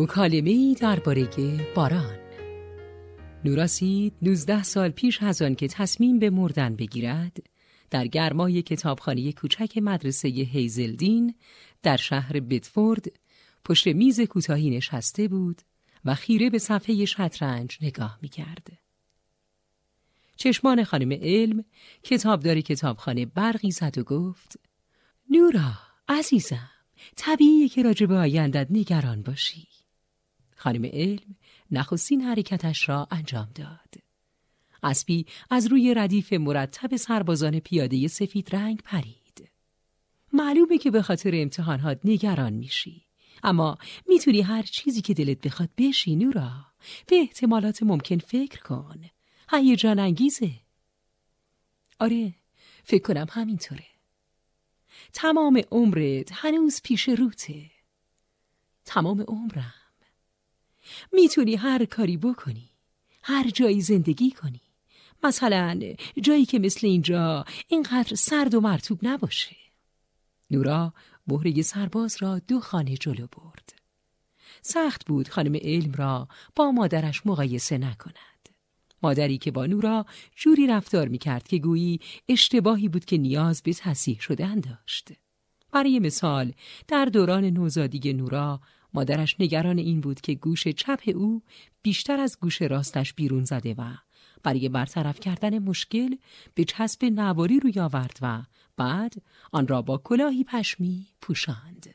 مکالمه ای درباره باران نوراسید 19 سال پیش از آن که تصمیم به مردن بگیرد در گرمای کتابخانه کوچک مدرسه هیزلدین در شهر بتفورد پشت میز کوتاهی نشسته بود و خیره به صفحه شطرنج نگاه می کرد. چشمان خانم علم کتابدار کتابخانه برقی زد و گفت نورا عزیزم طبیعیه که راجع به آیندت نگران باشی خانم علم نخستین حرکتش را انجام داد. اسبی از روی ردیف مرتب سربازان پیاده سفید رنگ پرید. معلومه که به خاطر امتحانات نگران میشی. اما می‌تونی هر چیزی که دلت بخواد بشی نورا. به احتمالات ممکن فکر کن. هیجان انگیزه. آره فکر کنم همینطوره. تمام عمرت هنوز پیش روته. تمام عمرم. می‌تونی هر کاری بکنی هر جایی زندگی کنی. مثلا جایی که مثل اینجا اینقدر سرد و مرتوب نباشه. نورا بهره سرباز را دو خانه جلو برد. سخت بود خانم علم را با مادرش مقایسه نکند. مادری که با نورا جوری رفتار می‌کرد که گویی اشتباهی بود که نیاز به تصیح شدن داشت. برای مثال در دوران نوزادی نورا مادرش نگران این بود که گوش چپ او بیشتر از گوش راستش بیرون زده و برای برطرف کردن مشکل به چسب نواری روی آورد و بعد آن را با کلاهی پشمی پوشاند.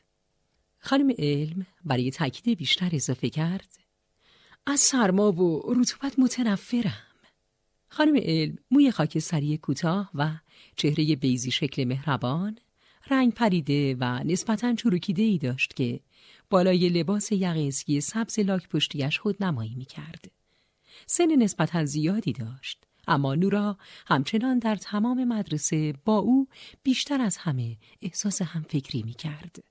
خانم علم برای تاکید بیشتر اضافه کرد از سرما و رطوبت متنفرم. خانم علم موی خاکستری کوتاه و چهره بیزی شکل مهربان رنگ پریده و نسبتاً چروکیده ای داشت که بالای لباس یقه سبز لاک پشتیش خود نمایی می کرد. سن نسبتا زیادی داشت اما نورا همچنان در تمام مدرسه با او بیشتر از همه احساس همفکری می کرد.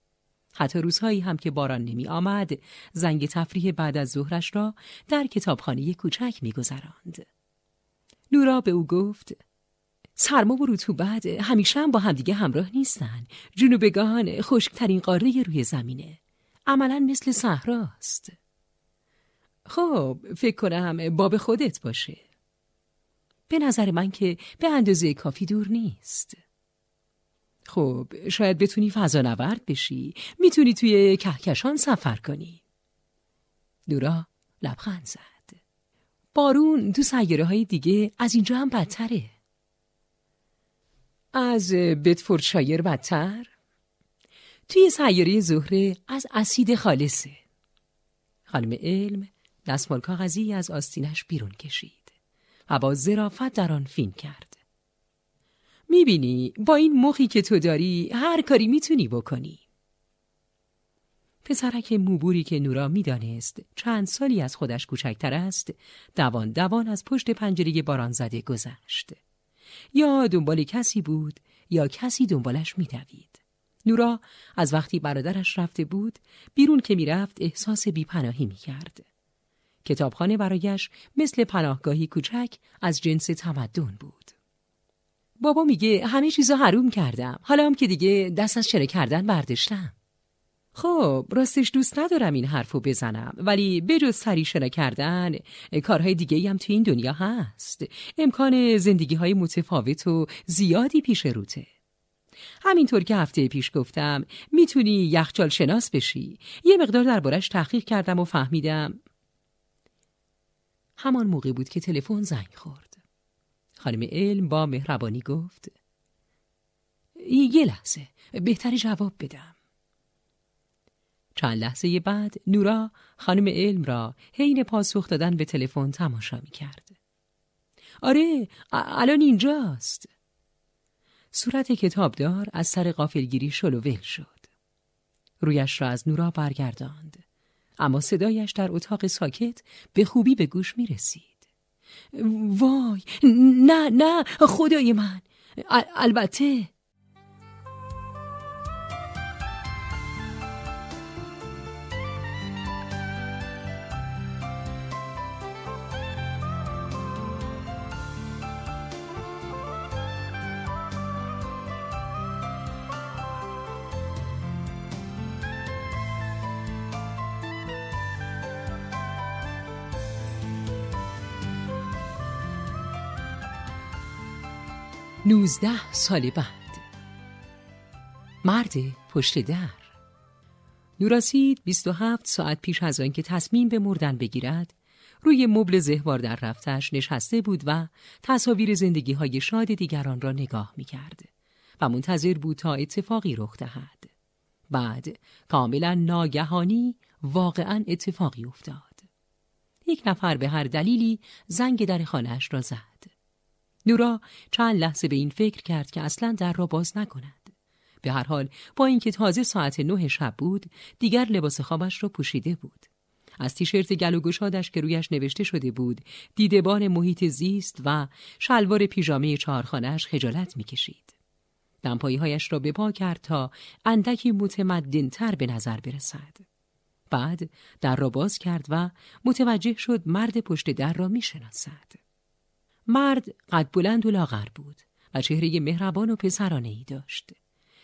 حتی روزهایی هم که باران نمی آمد زنگ تفریح بعد از ظهرش را در کتابخانه کوچک می گذراند. نورا به او گفت سرما و رطوبت همیشه هم با همدیگه همراه نیستن جنوبگان خشکترین قاره روی زمینه عملا مثل صحراست. خب فکر کنم باب خودت باشه. به نظر من که به اندازه کافی دور نیست. خب شاید بتونی فضا نورد بشی. می‌تونی توی کهکشان سفر کنی. دورا لبخند زد. بارون تو سیاره های دیگه از اینجا هم بدتره. از بتفورد بدتر؟ توی سیاره زهره از اسید خالصه. خانم علم دستمال کاغذی از آستینش بیرون کشید و با زرافت در آن فین کرد. می‌بینی با این مخی که تو داری هر کاری می‌تونی بکنی. پسرک موبوری که نورا می‌دانست چند سالی از خودش کوچکتر است دوان دوان از پشت پنجره باران زده گذشت. یا دنبال کسی بود یا کسی دنبالش میدوید. نورا از وقتی برادرش رفته بود بیرون که می‌رفت احساس بیپناهی می‌کرد. کتابخانه برایش مثل پناهگاهی کوچک از جنس تمدن بود. بابا میگه همه چیزا حروم کردم. حالا هم که دیگه دست از چره کردن برداشتم. خب راستش دوست ندارم این حرفو بزنم. ولی بجز سری شنا کردن کارهای دیگه هم تو این دنیا هست. امکان زندگی های متفاوت و زیادی پیش روته. همینطور که هفته پیش گفتم می‌تونی یخچال شناس بشی. یه مقدار دربارش تحقیق کردم و فهمیدم. همان موقع بود که تلفن زنگ خورد. خانم علم با مهربانی گفت یه لحظه بهتری جواب بدم. چند لحظه بعد نورا خانم علم را حین پاسخ دادن به تلفن تماشا می کرد. آره الان اینجاست. صورت کتابدار از سر قافلگیری شلوول شد. رویش را از نورا برگرداند. اما صدایش در اتاق ساکت به خوبی به گوش می رسید. وای نه نه خدای من البته نوزده سال بعد مرد پشت در نوراسید 27 ساعت پیش از آنکه تصمیم به مردن بگیرد روی مبل زهوار در رفتش نشسته بود و تصاویر زندگی های شاد دیگران را نگاه می کرد و منتظر بود تا اتفاقی رخ دهد. بعد کاملا ناگهانی واقعا اتفاقی افتاد. یک نفر به هر دلیلی زنگ در خانهاش را زد. نورا چند لحظه به این فکر کرد که اصلا در را باز نکند. به هر حال با اینکه تازه ساعت نه شب بود دیگر لباس خوابش را پوشیده بود. از تیشرت گل و گشادش که رویش نوشته شده بود دیدبان محیط زیست و شلوار پیژامه چهارخانهاش خجالت می‌کشید. دمپایی هایش را به پا کرد تا اندکی متمدنتر به نظر برسد. بعد در را باز کرد و متوجه شد مرد پشت در را می‌شناسد. مرد قد بلند و لاغر بود و چهره مهربان و پسرانه ای داشت.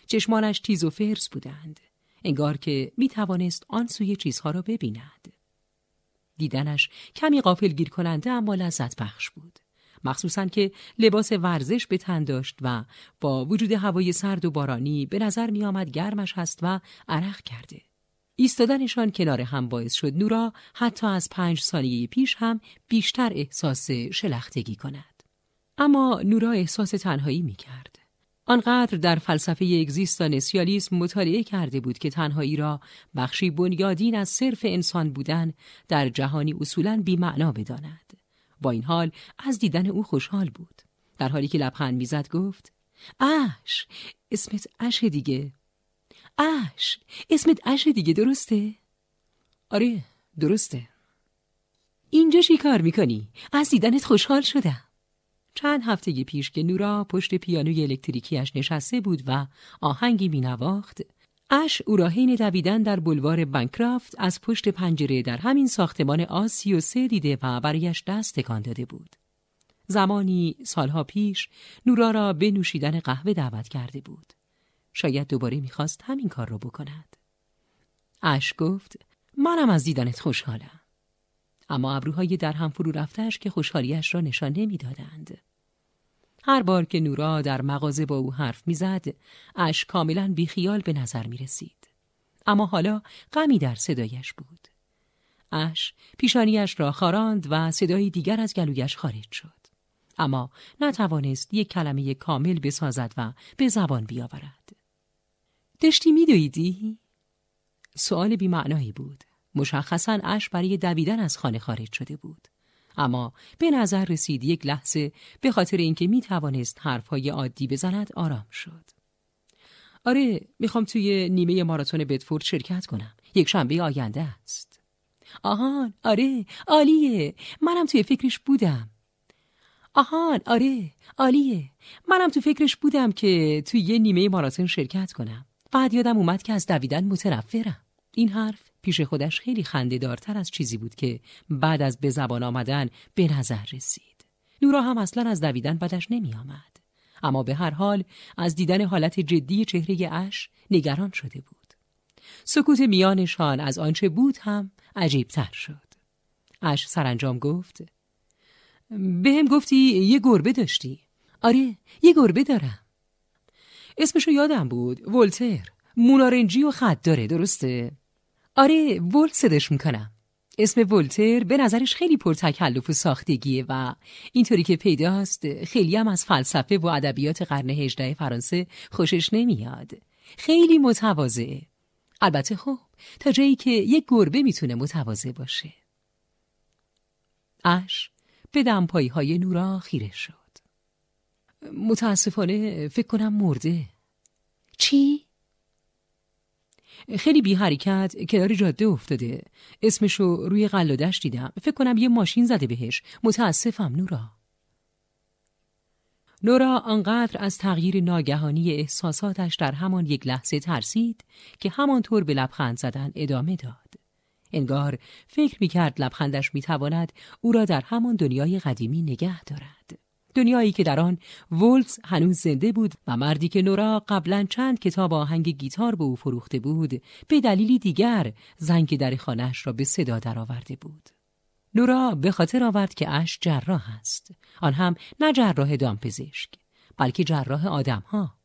چشمانش تیز و فرس بودند. انگار که می توانست آن سوی چیزها را ببیند. دیدنش کمی قافل گیر کننده اما لذت بخش بود. مخصوصا که لباس ورزش به تن داشت و با وجود هوای سرد و بارانی به نظر می آمد گرمش هست و عرق کرده. ایستادنشان کنار هم باعث شد نورا حتی از پنج ثانیه پیش هم بیشتر احساس شلختگی کند. اما نورا احساس تنهایی می کرد. آنقدر در فلسفه اگزیستانسیالیسم مطالعه کرده بود که تنهایی را بخشی بنیادین از صرف انسان بودن در جهانی اصولا بیمعنا بداند. با این حال از دیدن او خوشحال بود. در حالی که لبخند می‌زد گفت اش اسمت اش دیگه اش اسمت اش دیگه درسته؟ آره درسته اینجا چی کار می‌کنی؟ از دیدنت خوشحال شدم چند هفته پیش که نورا پشت پیانوی الکتریکیش نشسته بود و آهنگی مینواخت اش او را حین دویدن در بلوار بنکرافت از پشت پنجره در همین ساختمان آسی و سه دیده و برایش دست تکان داده بود. زمانی سالها پیش نورا را به نوشیدن قهوه دعوت کرده بود. شاید دوباره می‌خواست همین کار را بکند. اش گفت منم از دیدنت خوشحالم. اما ابروهای در هم فرو رفتش که خوشحالیش را نشان نمی‌دادند. هر بار که نورا در مغازه با او حرف می‌زد، اش کاملا بیخیال به نظر می رسید. اما حالا غمی در صدایش بود. اش پیشانیش را خاراند و صدایی دیگر از گلویش خارج شد. اما نتوانست یک کلمه کامل بسازد و به زبان بیاورد. داشتی میدویدی؟ سؤال بیمعنایی بود. مشخصا اش برای دویدن از خانه خارج شده بود. اما به نظر رسید یک لحظه به خاطر اینکه می توانست حرفهای عادی بزند آرام شد. آره می‌خوام توی نیمه ماراتون بدفورد شرکت کنم. یک شنبه آینده است. آهان آره عالیه منم توی فکرش بودم. آهان آره عالیه منم تو فکرش بودم که توی یه نیمه ماراتون شرکت کنم. بعد یادم اومد که از دویدن متنفرم. این حرف پیش خودش خیلی خنده دارتر از چیزی بود که بعد از به زبان آمدن به نظر رسید. نورا هم اصلا از دویدن بدش نمی آمد. اما به هر حال از دیدن حالت جدی چهره اش نگران شده بود. سکوت میانشان از آنچه بود هم عجیبتر شد. اش سرانجام گفت به هم گفتی یه گربه داشتی. آره یه گربه دارم. اسمشو یادم بود. ولتر مونارنجی و خط داره درسته؟ آره ولت صدش می‌کنم. اسم ولتر به نظرش خیلی پرتکلف و ساختگیه و اینطوری که پیداست خیلی هم از فلسفه و ادبیات قرن هجده فرانسه خوشش نمیاد. خیلی متواضعه. البته خب تا جایی که یک گربه می‌تونه متواضع باشه. اش به دمپایی های نورا خیره شد. متاسفانه فکر کنم مرده. چی؟ خیلی بی حرکت کنار جاده افتاده. اسمشو روی قلادش دیدم. فکر کنم یه ماشین زده بهش. متاسفم نورا. نورا آنقدر از تغییر ناگهانی احساساتش در همان یک لحظه ترسید که همانطور به لبخند زدن ادامه داد. انگار فکر می‌کرد لبخندش می‌تواند او را در همان دنیای قدیمی نگه دارد. دنیایی که در آن ولز هنوز زنده بود و مردی که نورا قبلا چند کتاب آهنگ گیتار به او فروخته بود به دلیلی دیگر زنگ در خانهش را به صدا درآورده بود نورا به خاطر آورد که اش جراح است آن هم نه جراح دامپزشک بلکه جراح آدم ها.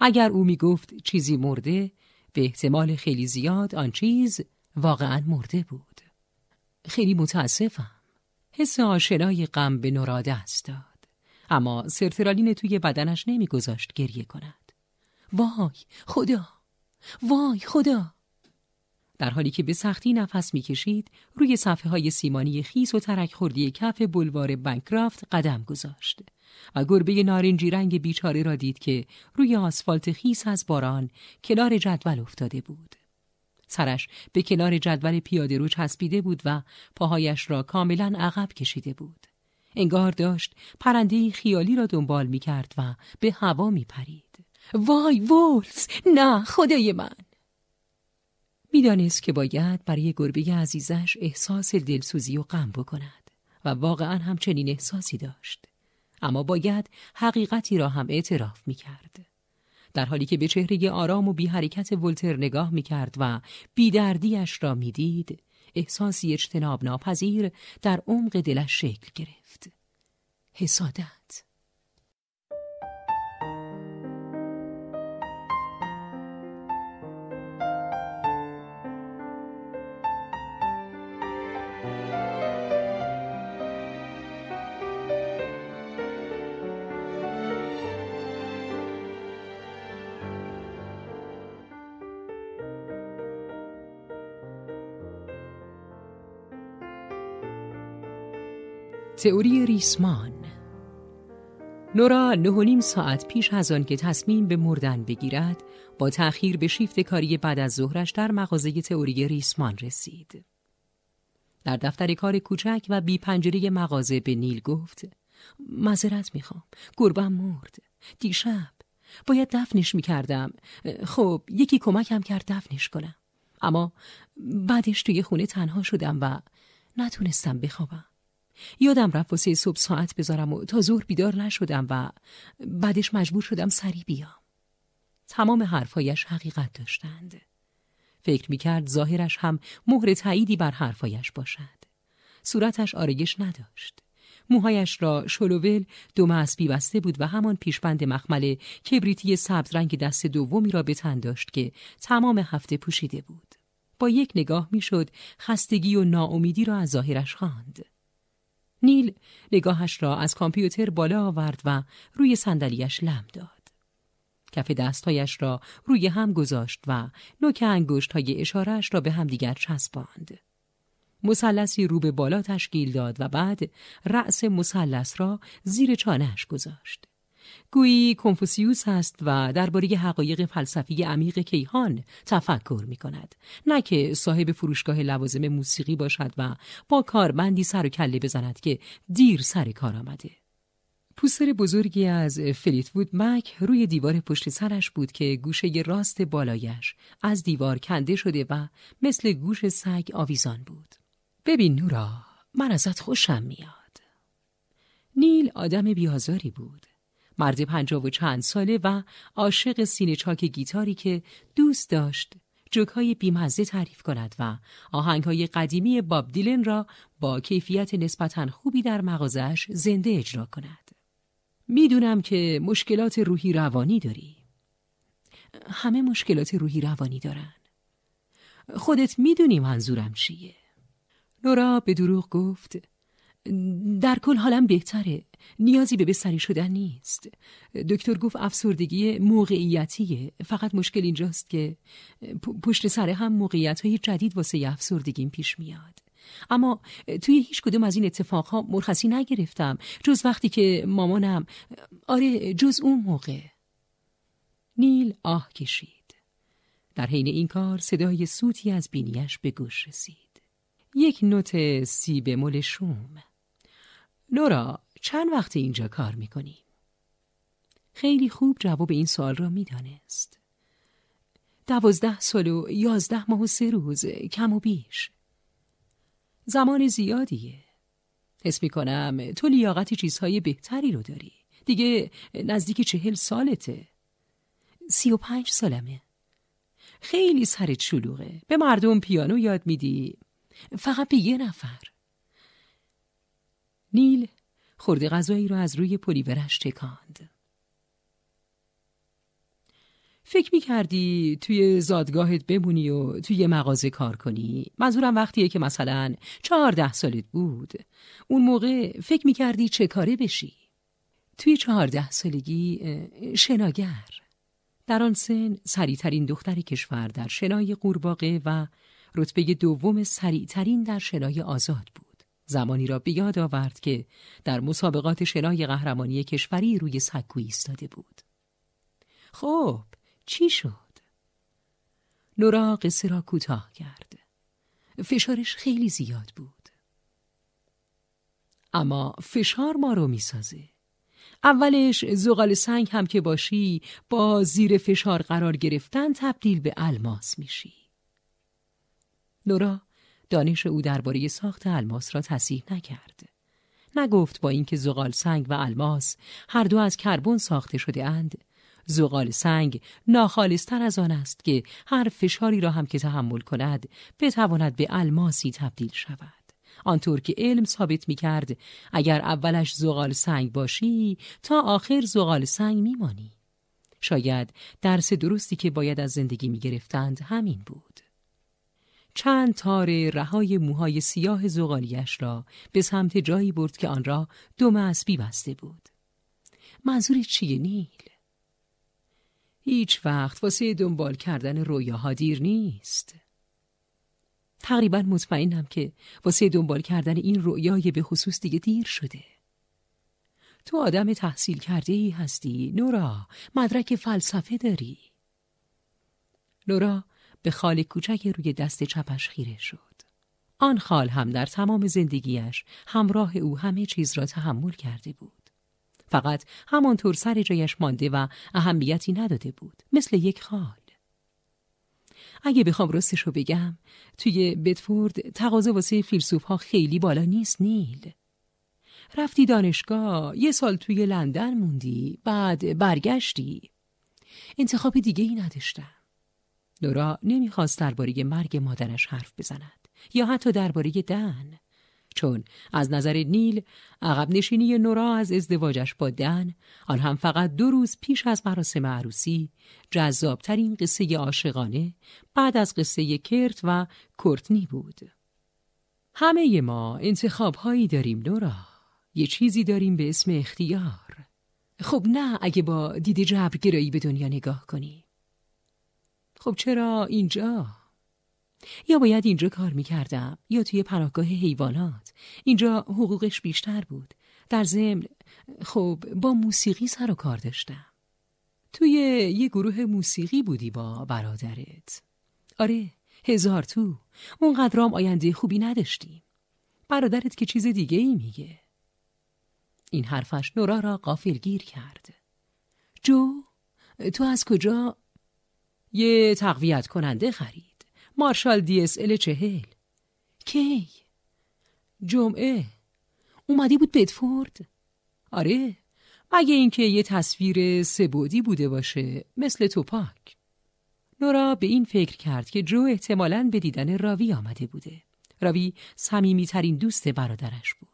اگر او می گفت چیزی مرده به احتمال خیلی زیاد آن چیز واقعا مرده بود. خیلی متاسفم. حس آشنای غم به نورا دست داد. اما سرترالین توی بدنش نمیگذاشت گریه کند. وای خدا! وای خدا! در حالی که به سختی نفس می‌کشید روی صفحه های سیمانی خیس و ترک خوردی کف بلوار بنکرافت قدم گذاشت و گربه نارنجی رنگ بیچاره را دید که روی آسفالت خیس از باران کنار جدول افتاده بود. سرش به کنار جدول پیاده رو چسبیده بود و پاهایش را کاملا عقب کشیده بود. انگار داشت پرنده خیالی را دنبال می کرد و به هوا می پرید. وای وولز نه خدای من می‌دانست که باید برای گربه عزیزش احساس دلسوزی و غم بکند و واقعا هم چنین احساسی داشت اما باید حقیقتی را هم اعتراف می کرد. در حالی که به چهره آرام و بی حرکت ولتر نگاه می کرد و بیدردیش را می دید، احساسی اجتناب ناپذیر در عمق دلش شکل گرفت. حسادت تئوری ریسمان. نورا نه نیم ساعت پیش از آن که تصمیم به مردن بگیرد با تأخیر به شیفت کاری بعد از ظهرش در مغازه تئوری ریسمان رسید. در دفتر کار کوچک و بی پنجره مغازه به نیل گفت معذرت می‌خوام گربم مرد. دیشب باید دفنش می‌کردم. خب یکی کمکم کرد دفنش کنم. اما بعدش توی خونه تنها شدم و نتونستم بخوابم. یادم رفت واسه صبح ساعت بذارم و تا ظهر بیدار نشدم و بعدش مجبور شدم سری بیام. تمام حرفایش حقیقت داشتند. فکر می‌کرد ظاهرش هم مهر تاییدی بر حرفایش باشد. صورتش آرگش نداشت. موهایش را شلوول دو اسبی بسته بود و همان پیشبند مخمل کبریتی سبز رنگ دست دومی را به تن داشت که تمام هفته پوشیده بود. با یک نگاه می‌شد خستگی و ناامیدی را از ظاهرش خواند. نیل نگاهش را از کامپیوتر بالا آورد و روی صندلیاش لم داد. کف دستهایش را روی هم گذاشت و نوک انگشت های اشارش را به همدیگر چسباند. مثلثی رو به بالا تشکیل داد و بعد رأس مثلث را زیر چانهش گذاشت. گویی کنفوسیوس است و درباره حقایق فلسفی عمیق کیهان تفکر می کند نه که صاحب فروشگاه لوازم موسیقی باشد و با کارمندی سر و کله بزند که دیر سر کار آمده پوستر بزرگی از فلیتوود مک روی دیوار پشت سرش بود که گوشه راست بالایش از دیوار کنده شده و مثل گوش سگ آویزان بود. ببین نورا، من ازت خوشم میاد. نیل آدم بیازاری بود. مرد پنجاه و چند ساله و عاشق سینه چاک گیتاری که دوست داشت جوکهای بیمزه تعریف کند و آهنگهای قدیمی باب دیلن را با کیفیت نسبتا خوبی در مغازش زنده اجرا کند. می‌دونم که مشکلات روحی روانی داری. همه مشکلات روحی روانی دارن. خودت می‌دونی منظورم چیه. نورا به دروغ گفت در کل حالم بهتره. نیازی به بستری شدن نیست. دکتر گفت افسردگی موقعیتیه. فقط مشکل اینجاست که پشت سر هم موقعیت های جدید واسه افسردگیم پیش میاد. اما توی هیچ کدوم از این اتفاقها مرخصی نگرفتم. جز وقتی که مامانم آره جز اون موقع. نیل آه کشید. در حین این کار صدای سوتی از بینیش به گوش رسید. یک نوت سی به شوم. نورا چند وقت اینجا کار می‌کنی؟ خیلی خوب جواب این سوال را می‌دانست. دوازده سال و یازده ماه و سه روز کم و بیش. زمان زیادیه. حس می کنم تو لیاقت چیزهای بهتری رو داری. دیگه نزدیک چهل سالته. سی و پنج سالمه. خیلی سرت شلوغه. به مردم پیانو یاد میدی. فقط به یه نفر. نیل خورده غذایی را از روی پلیورش تکاند. فکر می کردی توی زادگاهت بمونی و توی مغازه کار کنی؟ منظورم وقتیه که مثلا چهارده سالت بود. اون موقع فکر می کردی چه کاره بشی؟ توی چهارده سالگی شناگر. در آن سن سریعترین دختر کشور در شنای قورباغه و رتبه دوم سریعترین در شنای آزاد بود. زمانی را بیاد آورد که در مسابقات شنای قهرمانی کشوری روی سکو ایستاده بود. خب چی شد؟ نورا قصه را کوتاه کرد. فشارش خیلی زیاد بود. اما فشار ما رو می‌سازه. اولش زغال سنگ هم که باشی با زیر فشار قرار گرفتن تبدیل به الماس میشی. نورا دانش او درباره ساخت الماس را تصیح نکرد نگفت با اینکه زغال سنگ و الماس هر دو از کربن ساخته شده اند زغال سنگ ناخالصتر از آن است که هر فشاری را هم که تحمل کند بتواند به الماسی تبدیل شود آنطور که علم ثابت می کرد اگر اولش زغال سنگ باشی تا آخر زغال سنگ می مانی. شاید درس درستی که باید از زندگی می گرفتند همین بود. چند تار رهای موهای سیاه زغالیش را به سمت جایی برد که آن را دم اسبی بسته بود. منظور چیه نیل؟ هیچ وقت واسه دنبال کردن رویاها دیر نیست. تقریبا مطمئنم که واسه دنبال کردن این رویای به خصوص دیگه دیر شده. تو آدم تحصیل کرده ای هستی نورا مدرک فلسفه داری نورا به خال کوچک روی دست چپش خیره شد. آن خال هم در تمام زندگیش همراه او همه چیز را تحمل کرده بود. فقط همانطور سر جایش مانده و اهمیتی نداده بود مثل یک خال. اگه بخوام راستش بگم توی بتفورد تقاضا واسه فیلسوف ها خیلی بالا نیست نیل. رفتی دانشگاه یه سال توی لندن موندی بعد برگشتی. انتخاب دیگه ای نداشتم. نورا نمی‌خواست درباره مرگ مادرش حرف بزند یا حتی درباره دن چون از نظر نیل عقب نشینی نورا از ازدواجش با دن آن هم فقط دو روز پیش از مراسم عروسی جذابترین قصه عاشقانه بعد از قصه کرت و کورتنی بود. همه ما انتخاب هایی داریم نورا. یه چیزی داریم به اسم اختیار. خب نه اگه با دید جبرگرایی به دنیا نگاه کنی. خب چرا اینجا؟ یا باید اینجا کار می‌کردم یا توی پناهگاه حیوانات. اینجا حقوقش بیشتر بود. در ضمن خب با موسیقی سر و کار داشتم. توی یه گروه موسیقی بودی با برادرت. آره هزار تو. اونقدرام آینده خوبی نداشتیم. برادرت که چیز دیگه ای میگه. این حرفش نورا را قافل گیر کرد. جو تو از کجا یه تقویت کننده خرید. مارشال دی اس ال چهل. کی؟ جمعه. اومدی بود بدفورد؟ آره. مگه اینکه یه تصویر سبودی بوده باشه مثل توپاک. نورا به این فکر کرد که جو احتمالاً به دیدن راوی آمده بوده. راوی صمیمیترین دوست برادرش بود.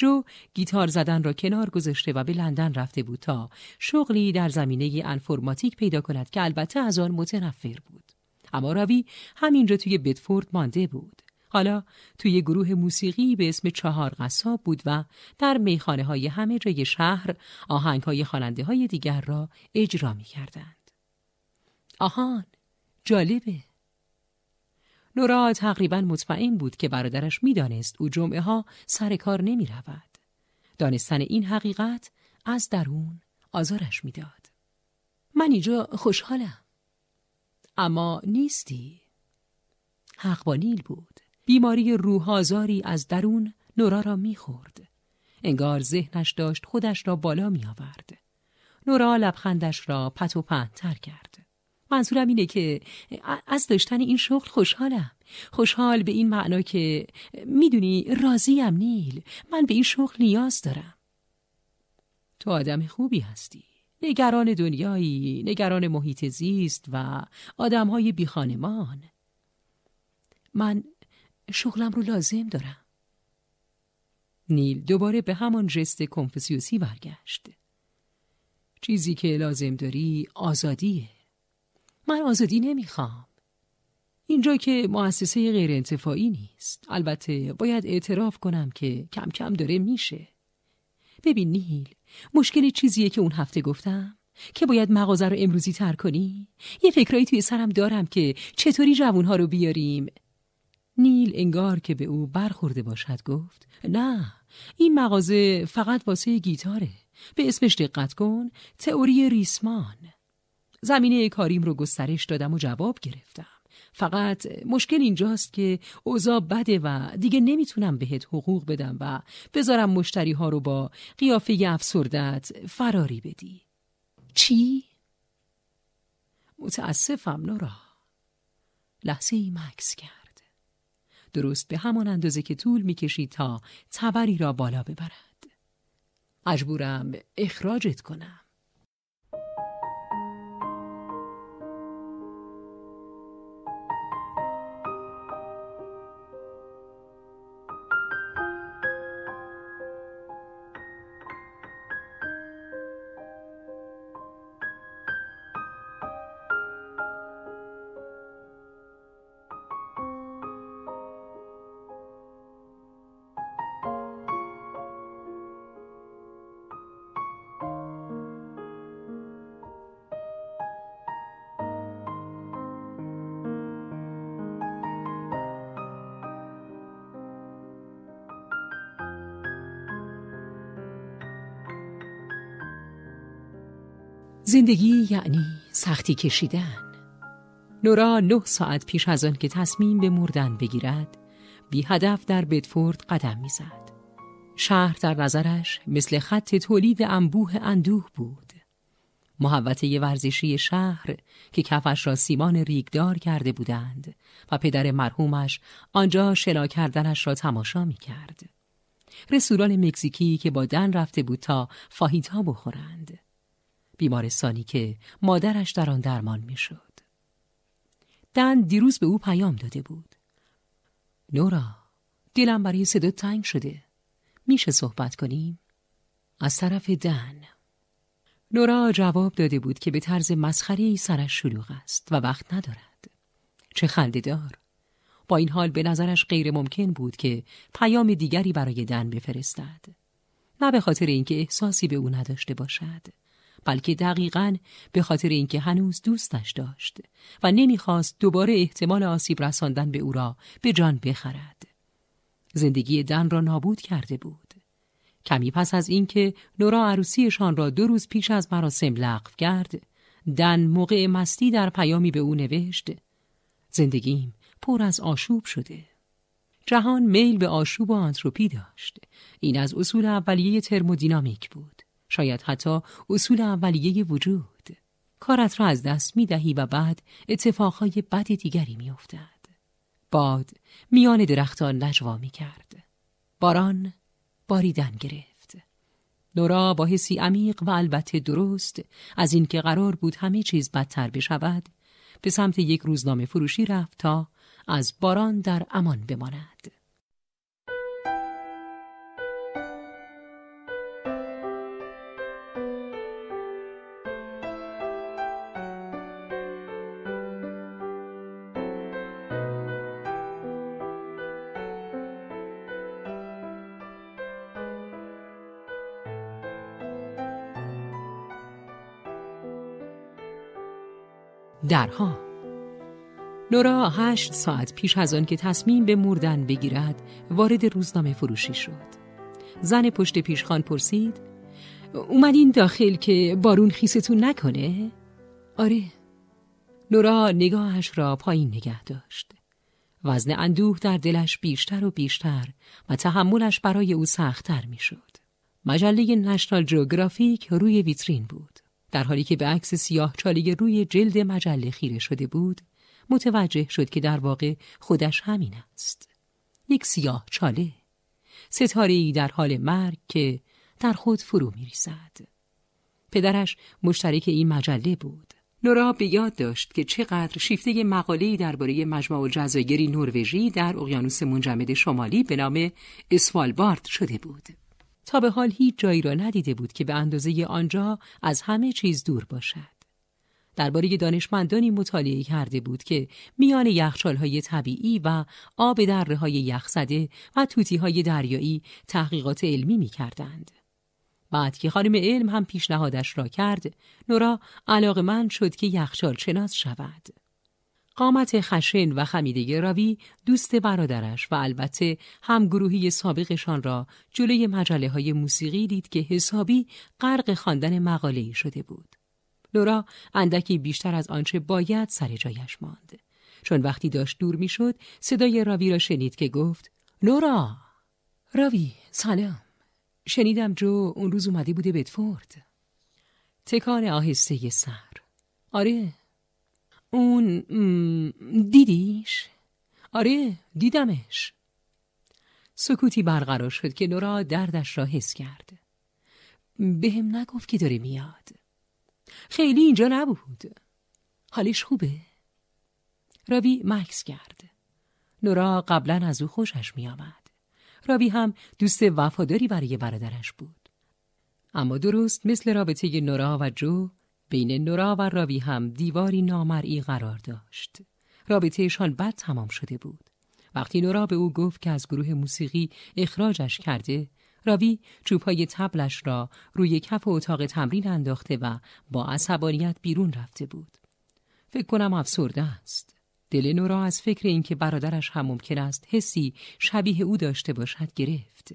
جو گیتار زدن را کنار گذاشته و به لندن رفته بود تا شغلی در زمینه انفرماتیک پیدا کند که البته از آن متنفر بود. اما راوی همینجا توی بدفورد مانده بود. حالا توی گروه موسیقی به اسم چهار قصاب بود و در میخانه های همه جای شهر آهنگ های خاننده های دیگر را اجرا می کردند. آهان جالبه. نورا تقریبا مطمئن بود که برادرش می‌دانست او جمعه ها سر کار نمی رود. دانستن این حقیقت از درون آزارش می‌داد. من اینجا خوشحالم. اما نیستی. حق با نیل بود. بیماری روح آزاری از درون نورا را می‌خورد. انگار ذهنش داشت خودش را بالا می آورد. نورا لبخندش را پت و تر کرد. منظورم اینه که از داشتن این شغل خوشحالم. خوشحال به این معنا که می‌دونی راضیم نیل. من به این شغل نیاز دارم. تو آدم خوبی هستی. نگران دنیایی نگران محیط زیست و آدمهای بیخانمان. من شغلم رو لازم دارم. نیل دوباره به همان جست کنفسیوسی برگشت. چیزی که لازم داری آزادیه. من آزادی نمی‌خوام. اینجا که مؤسسه غیر انتفاعی نیست. البته باید اعتراف کنم که کم کم داره میشه. ببین نیل مشکل چیزیه که اون هفته گفتم که باید مغازه رو امروزی تر کنی. یه فکرایی توی سرم دارم که چطوری جوونها رو بیاریم. نیل انگار که به او برخورده باشد گفت نه این مغازه فقط واسه گیتاره. به اسمش دقت کن تئوری ریسمان. زمینه کاریم رو گسترش دادم و جواب گرفتم. فقط مشکل اینجاست که اوضاع بده و دیگه نمی‌تونم بهت حقوق بدم و بذارم مشتری ها رو با قیافه افسردت فراری بدی. چی؟ متاسفم نورا. لحظه ای مکس کرد. درست به همان اندازه که طول می‌کشید تا تبری را بالا ببرد. مجبورم اخراجت کنم. زندگی یعنی سختی کشیدن نورا نه ساعت پیش از آن که تصمیم به مردن بگیرد بی هدف در بدفورد قدم می‌زد. شهر در نظرش مثل خط تولید انبوه اندوه بود. محوطه ورزشی شهر که کفش را سیمان ریگدار کرده بودند و پدر مرحومش آنجا شنا کردنش را تماشا می کرد. رستوران مکزیکی که با دن رفته بود تا فاهیتا بخورند. بیمارستانی که مادرش در آن درمان می‌شد. دن دیروز به او پیام داده بود. نورا، دلم برای صدا تنگ شده. میشه صحبت کنیم؟ از طرف دن. نورا جواب داده بود که به طرز مسخری سرش شلوغ است و وقت ندارد. چه خنده دار. با این حال به نظرش غیر ممکن بود که پیام دیگری برای دن بفرستد. نه به خاطر اینکه احساسی به او نداشته باشد. بلکه دقیقا به خاطر اینکه هنوز دوستش داشت و نمی‌خواست دوباره احتمال آسیب رساندن به او را به جان بخرد. زندگی دن را نابود کرده بود. کمی پس از اینکه نورا عروسیشان را دو روز پیش از مراسم لغو کرد، دن موقع مستی در پیامی به او نوشت زندگیم پر از آشوب شده. جهان میل به آشوب و آنتروپی داشت. این از اصول اولیه ترمودینامیک بود. شاید حتی اصول اولیه وجود کارت را از دست می دهی و بعد اتفاقهای بد دیگری می افتد. باد میان درختان نجوا می کرد. باران باریدن گرفت. نورا با حسی عمیق و البته درست از اینکه قرار بود همه چیز بدتر بشود به سمت یک روزنامه فروشی رفت تا از باران در امان بماند. درها نورا هشت ساعت پیش از آن که تصمیم به مردن بگیرد وارد روزنامه فروشی شد زن پشت پیشخان پرسید اومدین داخل که بارون خیستون نکنه؟ آره نورا نگاهش را پایین نگه داشت وزن اندوه در دلش بیشتر و بیشتر و تحملش برای او سختتر می‌شد. مجله نشنال جوگرافیک روی ویترین بود. در حالی که به عکس سیاه چالی روی جلد مجله خیره شده بود متوجه شد که در واقع خودش همین است یک سیاه چاله ستاره در حال مرگ که در خود فرو می ریزد. پدرش مشترک این مجله بود نورا به یاد داشت که چقدر شیفته مقاله‌ای درباره مجمع الجزایری نروژی در اقیانوس منجمد شمالی به نام اسفالبارد شده بود. تا به حال هیچ جایی را ندیده بود که به اندازه آنجا از همه چیز دور باشد. درباره دانشمندانی مطالعه کرده بود که میان یخچالهای طبیعی و آب دره های یخزده و توتی های دریایی تحقیقات علمی می کردند. بعد که خانم علم هم پیشنهادش را کرد، نورا من شد که یخچال شناس شود. قامت خشن و خمیده راوی دوست برادرش و البته هم گروهی سابقشان را جلوی مجله های موسیقی دید که حسابی غرق خواندن مقاله شده بود. لورا اندکی بیشتر از آنچه باید سر جایش ماند. چون وقتی داشت دور می‌شد صدای راوی را شنید که گفت نورا راوی سلام شنیدم جو اون روز اومده بوده بدفورد تکان آهسته سر آره اون دیدیش؟ آره دیدمش. سکوتی برقرار شد که نورا دردش را حس کرد. بهم نگفت که داره میاد. خیلی اینجا نبود. حالش خوبه؟ راوی مکس کرد. نورا قبلا از او خوشش میآمد. راوی هم دوست وفاداری برای برادرش بود. اما درست مثل رابطه نورا و جو بین نورا و راوی هم دیواری نامرئی قرار داشت. رابطهشان بد تمام شده بود. وقتی نورا به او گفت که از گروه موسیقی اخراجش کرده، راوی چوبهای تبلش را روی کف اتاق تمرین انداخته و با عصبانیت بیرون رفته بود. فکر کنم افسرده است. دل نورا از فکر اینکه برادرش هم ممکن است حسی شبیه او داشته باشد گرفت.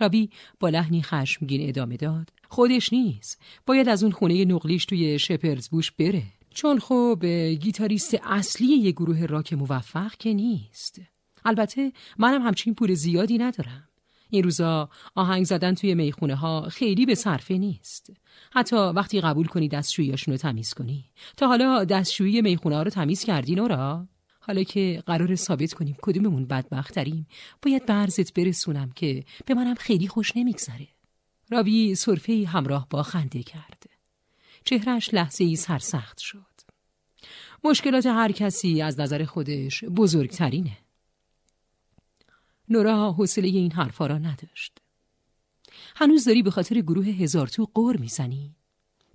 راوی با لحنی خشمگین ادامه داد خودش نیست. باید از اون خونه نقلیش توی شپرز بوش بره. چون خب گیتاریست اصلی یه گروه راک موفق که نیست. البته منم همچین پول زیادی ندارم. این روزا آهنگ زدن توی می‌خونه ها خیلی به صرفه نیست. حتی وقتی قبول کنی دستشوییاشون رو تمیز کنی. تا حالا دستشویی می‌خونه ها رو تمیز کردی نورا؟ حالا که قرار ثابت کنیم کدوممون بدبختریم باید به عرضت برسونم که به منم خیلی خوش نمیگذره. راوی صرفه همراه با خنده کرد. چهرش لحظه ای سرسخت شد. مشکلات هر کسی از نظر خودش بزرگترینه. نورا حوصله این حرفا را نداشت. هنوز داری به خاطر گروه هزار تو قور می‌زنی.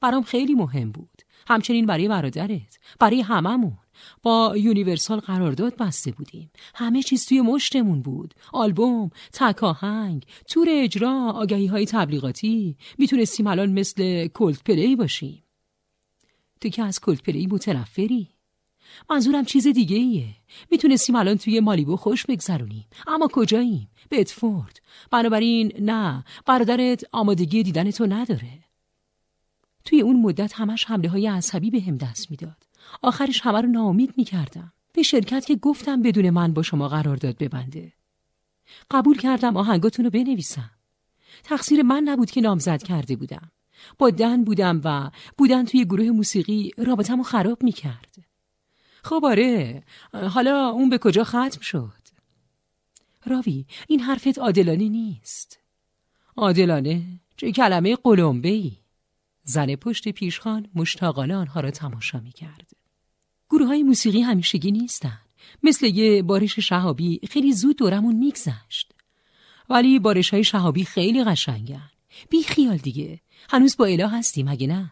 برام خیلی مهم بود. همچنین برای برادرت برای هممون. با یونیورسال قرارداد بسته بودیم. همه چیز توی مشتمون بود. آلبوم تکاهنگ تور اجرا آگهی های تبلیغاتی. می‌تونستیم الان مثل کلدپلی باشیم. تو که از کلدپلی متنفری؟ منظورم چیز دیگه ایه می‌تونستیم الان توی مالیبو خوش بگذرونیم. اما کجاییم؟ بدفورد. بنابراین نه برادرت آمادگی دیدن تو نداره. توی اون مدت همش حمله های عصبی به هم دست می‌داد. آخرش همه رو ناامید می‌کردم. به شرکت که گفتم بدون من با شما قرار داد ببنده. قبول کردم آهنگاتون رو بنویسم. تقصیر من نبود که نامزد کرده بودم. با دن بودم و بودن توی گروه موسیقی رابطم رو خراب می‌کرد. خب آره حالا اون به کجا ختم شد؟ راوی این حرفت عادلانه نیست. عادلانه؟ چه کلمه قلمبه ای زن پشت پیشخان مشتاقانه آنها را تماشا می کرد. گروه های موسیقی همیشگی نیستن. مثل یه بارش شهابی خیلی زود دورمون میگذشت. ولی بارش های شهابی خیلی قشنگن. بی خیال دیگه. هنوز با اله هستیم اگه نه؟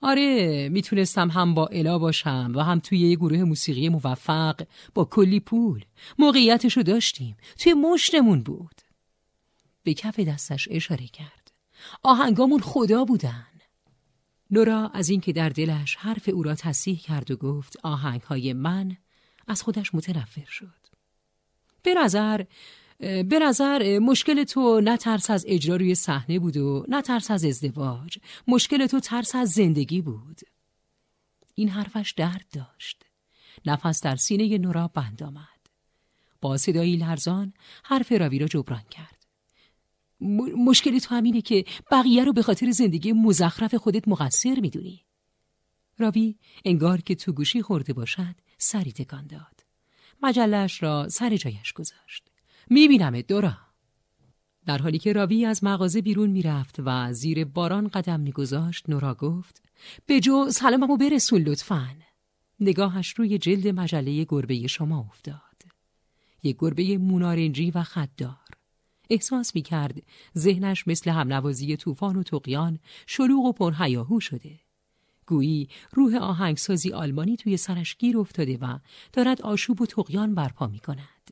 آره می‌تونستم هم با الا باشم و هم توی یه گروه موسیقی موفق با کلی پول موقعیتشو داشتیم توی مشتمون بود به کف دستش اشاره کرد آهنگامون خدا بودن. نورا از اینکه در دلش حرف او را تصیح کرد و گفت آهنگهای من از خودش متنفر شد. به نظر به نظر مشکل تو نه ترس از اجرا روی صحنه بود و نه ترس از ازدواج. مشکل تو ترس از زندگی بود. این حرفش درد داشت. نفس در سینه نورا بند آمد. با صدایی لرزان حرف راوی را جبران کرد. مشکل تو همینه که بقیه رو به خاطر زندگی مزخرف خودت مقصر می‌دونی. راوی انگار که تو گوشی خورده باشد سری تکان داد. مجلش را سر جایش گذاشت. می‌بینم دورا. در حالی که راوی از مغازه بیرون می‌رفت و زیر باران قدم میگذاشت نورا گفت به جو سلاممو برسون لطفا. نگاهش روی جلد مجله گربه شما افتاد. یک گربه مونارنجی و خددار احساس می کرد ذهنش مثل همنوازی طوفان و تقیان شلوغ و پرهیاهو شده گویی روح آهنگسازی آلمانی توی سرش گیر افتاده و دارد آشوب و تقیان برپا می کند.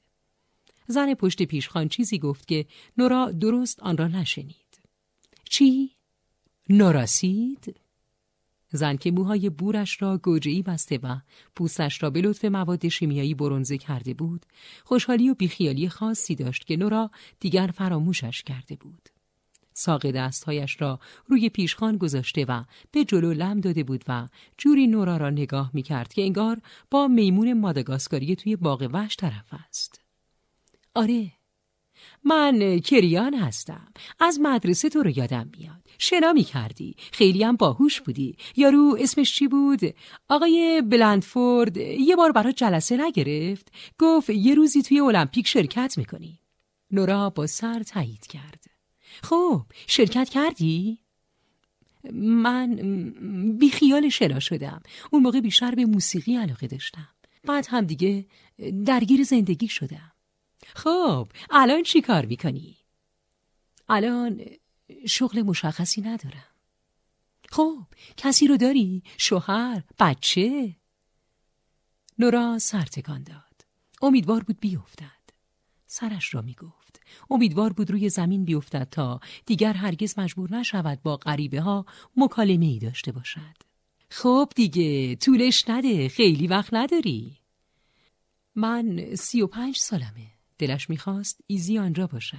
زن پشت پیشخان چیزی گفت که نورا درست آن را نشنید. چی؟ نوراسید؟ زن که موهای بورش را گوجهی بسته و پوستش را به لطف مواد شیمیایی برونزه کرده بود خوشحالی و بیخیالی خاصی داشت که نورا دیگر فراموشش کرده بود ساق دستهایش را روی پیشخان گذاشته و به جلو لم داده بود و جوری نورا را نگاه می کرد که انگار با میمون مادگاسکاری توی باغ وحش طرف است. آره من کریان هستم. از مدرسه تو رو یادم میاد. شنا می کردی خیلی هم باهوش بودی. یارو اسمش چی بود؟ آقای بلندفورد یه بار برات جلسه نگرفت. گفت یه روزی توی المپیک شرکت می‌کنی. نورا با سر تایید کرد. خب شرکت کردی؟ من بیخیال شنا شدم. اون موقع بیشتر به موسیقی علاقه داشتم. بعد هم دیگه درگیر زندگی شدم. خب الان چی کار می‌کنی؟ الان شغل مشخصی ندارم خب کسی رو داری؟ شوهر؟ بچه؟ نورا سرتکان داد امیدوار بود بیفتد سرش را می‌گفت امیدوار بود روی زمین بیفتد تا دیگر هرگز مجبور نشود با غریبه ها مکالمه ای داشته باشد خب دیگه طولش نده خیلی وقت نداری من سی و پنج سالمه دلش می‌خواست ایزی آنجا باشد.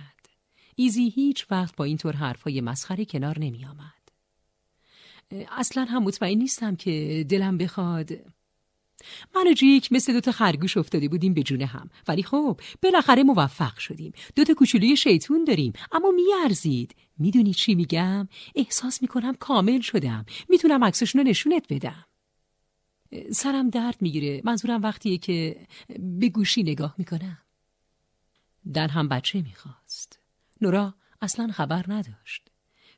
ایزی هیچ وقت با اینطور حرفای مسخره کنار نمی آمد. اصلا هم مطمئن نیستم که دلم بخواد. من و جیک مثل دوتا خرگوش افتاده بودیم به جون هم. ولی خب بالاخره موفق شدیم. دوتا کوچولوی شیطون داریم. اما میارزید. می‌دونی چی میگم؟ احساس می‌کنم کامل شدم. می‌تونم عکسشون رو نشونت بدم. سرم درد می‌گیره. منظورم وقتیه که به گوشی نگاه می‌کنم. در هم بچه می‌خواست. نورا اصلا خبر نداشت.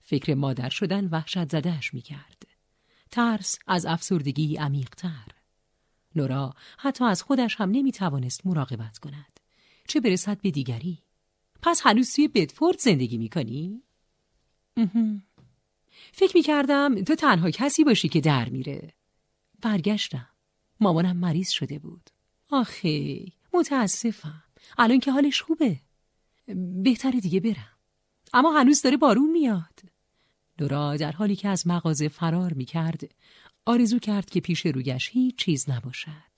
فکر مادر شدن وحشت زدهش می‌کرد. ترس از افسردگی عمیقتر. نورا حتی از خودش هم نمی‌توانست مراقبت کند. چه برسد به دیگری؟ پس هنوز توی بدفورد زندگی می‌کنی؟ فکر می‌کردم تو تنها کسی باشی که در میره. برگشتم. مامانم مریض شده بود. آخه متاسفم. الان که حالش خوبه. بهتره دیگه برم. اما هنوز داره بارون میاد. نورا در حالی که از مغازه فرار می‌کرد آرزو کرد که پیش رویش هیچ چیز نباشد.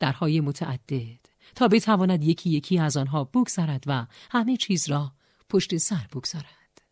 درهای متعدد. تا بتواند یکی یکی از آنها بگذرد و همه چیز را پشت سر بگذارد.